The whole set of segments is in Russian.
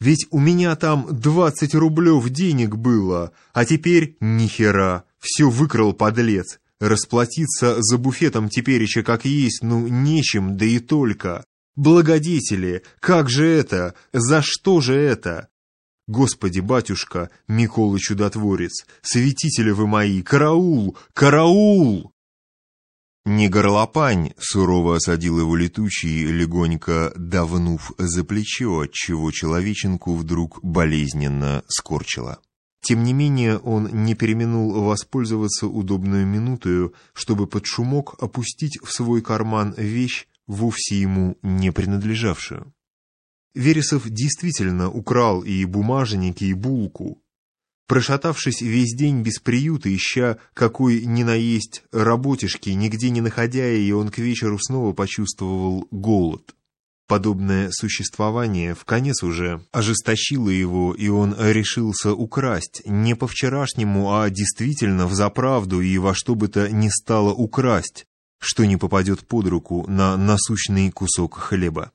Ведь у меня там двадцать рублев денег было, а теперь ни хера, все выкрал подлец. Расплатиться за буфетом тепереча как есть, ну, нечем, да и только. Благодетели, как же это? За что же это? Господи, батюшка, Микола Чудотворец, святители вы мои, караул, караул! Не горлопань, сурово осадил его летучий, легонько давнув за плечо, отчего человеченку вдруг болезненно скорчило. Тем не менее он не переминул воспользоваться удобную минутою, чтобы под шумок опустить в свой карман вещь, вовсе ему не принадлежавшую. Вересов действительно украл и бумажники, и булку, Прошатавшись весь день без приюта, ища какой ни наесть работишки, нигде не находя ее, он к вечеру снова почувствовал голод. Подобное существование в конец уже ожесточило его, и он решился украсть, не по-вчерашнему, а действительно в заправду и во что бы то ни стало украсть, что не попадет под руку на насущный кусок хлеба.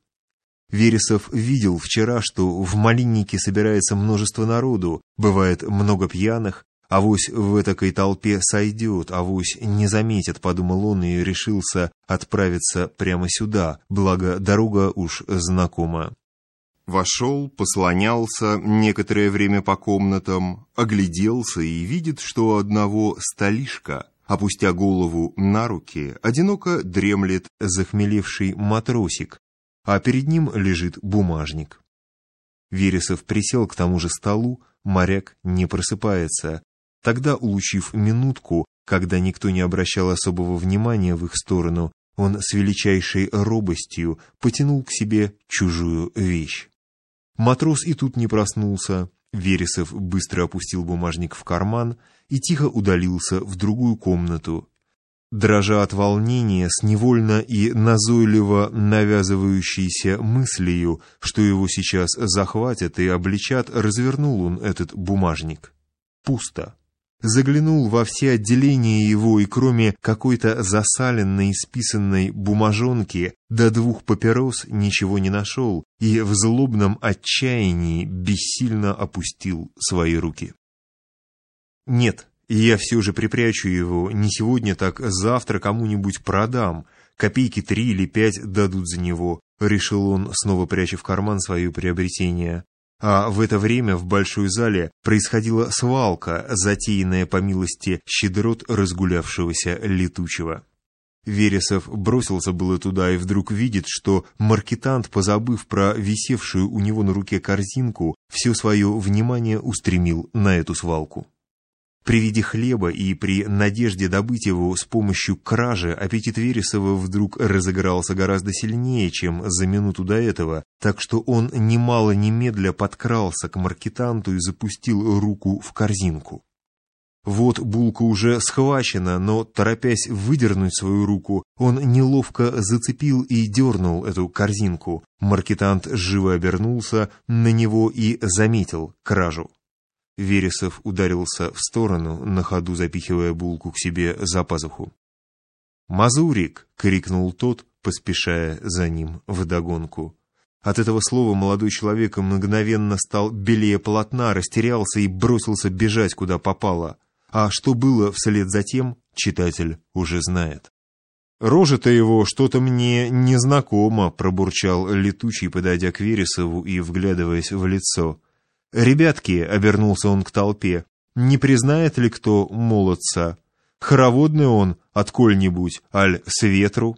Вересов видел вчера, что в малиннике собирается множество народу, бывает много пьяных, авось в этакой толпе сойдет, авось не заметит, подумал он и решился отправиться прямо сюда, благо дорога уж знакома. Вошел, послонялся некоторое время по комнатам, огляделся и видит, что одного столишка, опустя голову на руки, одиноко дремлет захмелевший матросик, а перед ним лежит бумажник. Вересов присел к тому же столу, моряк не просыпается. Тогда, улучив минутку, когда никто не обращал особого внимания в их сторону, он с величайшей робостью потянул к себе чужую вещь. Матрос и тут не проснулся. Вересов быстро опустил бумажник в карман и тихо удалился в другую комнату, дрожа от волнения с невольно и назойливо навязывающейся мыслью, что его сейчас захватят и обличат, развернул он этот бумажник. Пусто. Заглянул во все отделения его и кроме какой-то засаленной списанной бумажонки до двух папирос ничего не нашел и в злобном отчаянии бессильно опустил свои руки. Нет, и я все же припрячу его, не сегодня, так завтра кому-нибудь продам. Копейки три или пять дадут за него, решил он, снова пряча в карман свое приобретение. А в это время в большой зале происходила свалка, затеянная по милости щедрот разгулявшегося летучего. Вересов бросился было туда и вдруг видит, что маркетант, позабыв про висевшую у него на руке корзинку, все свое внимание устремил на эту свалку. При виде хлеба и при надежде добыть его с помощью кражи аппетит Вересова вдруг разыгрался гораздо сильнее, чем за минуту до этого, так что он немало немедля подкрался к маркетанту и запустил руку в корзинку. Вот булка уже схвачена, но, торопясь выдернуть свою руку, он неловко зацепил и дернул эту корзинку. Маркетант живо обернулся на него и заметил кражу. Вересов ударился в сторону, на ходу запихивая булку к себе за пазуху. «Мазурик!» — крикнул тот, поспешая за ним вдогонку. От этого слова молодой человек мгновенно стал белее полотна, растерялся и бросился бежать, куда попало. А что было вслед за тем, читатель уже знает. «Рожа-то его что-то мне незнакомо», — пробурчал летучий, подойдя к Вересову и вглядываясь в лицо. «Ребятки», — обернулся он к толпе, — «не признает ли кто молодца? Хороводный он отколь-нибудь, аль с ветру?»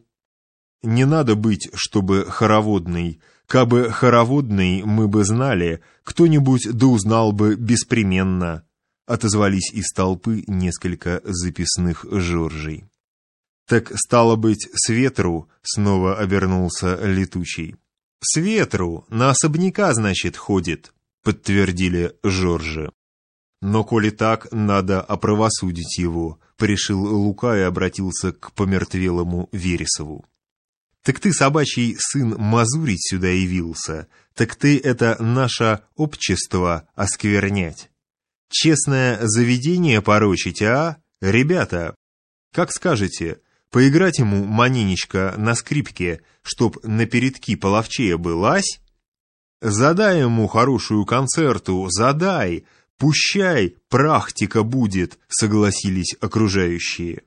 «Не надо быть, чтобы хороводный. Кабы хороводный, мы бы знали, кто-нибудь да узнал бы беспременно», — отозвались из толпы несколько записных жоржей. «Так, стало быть, с ветру?» — снова обернулся летучий. «С ветру, на особняка, значит, ходит» подтвердили Жоржи. Но коли так, надо оправосудить его, пришил Лука и обратился к помертвелому Вересову. Так ты, собачий сын, мазурить сюда явился, так ты это наше общество осквернять. Честное заведение порочить, а? Ребята, как скажете, поиграть ему манинечко на скрипке, чтоб на передки половчее был, ась? Задай ему хорошую концерту, задай! Пущай, практика будет, согласились окружающие.